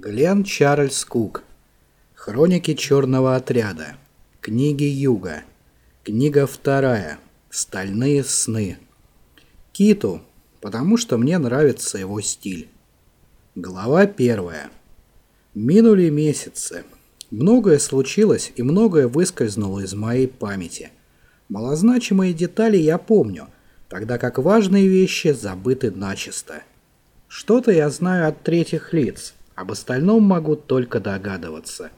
Глен Чарльз Кук. Хроники черного отряда. Книги Юга. Книга вторая. Стальные сны. Киту, потому что мне нравится его стиль. Глава первая. Минули месяцы. Многое случилось и многое выскользнуло из моей памяти. Малозначимые детали я помню, тогда как важные вещи забыты начисто. Что-то я знаю от третьих лиц – об остальном могу только догадываться.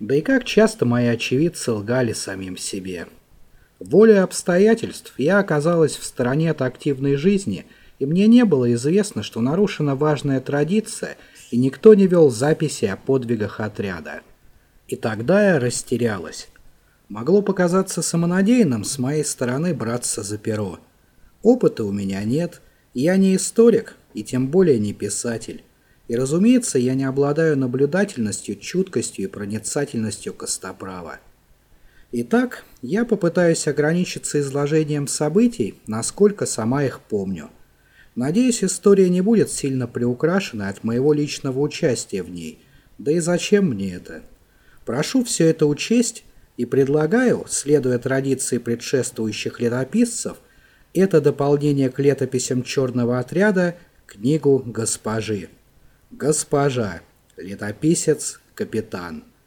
Да и как часто мои очевидцы лгали самим себе. Волей обстоятельств я оказалась в стороне от активной жизни, и мне не было известно, что нарушена важная традиция, и никто не вел записи о подвигах отряда. И тогда я растерялась. Могло показаться самонадеянным с моей стороны браться за перо. Опыта у меня нет, я не историк, и тем более не писатель. И, разумеется, я не обладаю наблюдательностью, чуткостью и проницательностью Костоправа. Итак, я попытаюсь ограничиться изложением событий, насколько сама их помню. Надеюсь, история не будет сильно приукрашена от моего личного участия в ней. Да и зачем мне это? Прошу все это учесть и предлагаю, следуя традиции предшествующих летописцев, это дополнение к летописям черного отряда, книгу «Госпожи». Госпожа, летописец, капитан.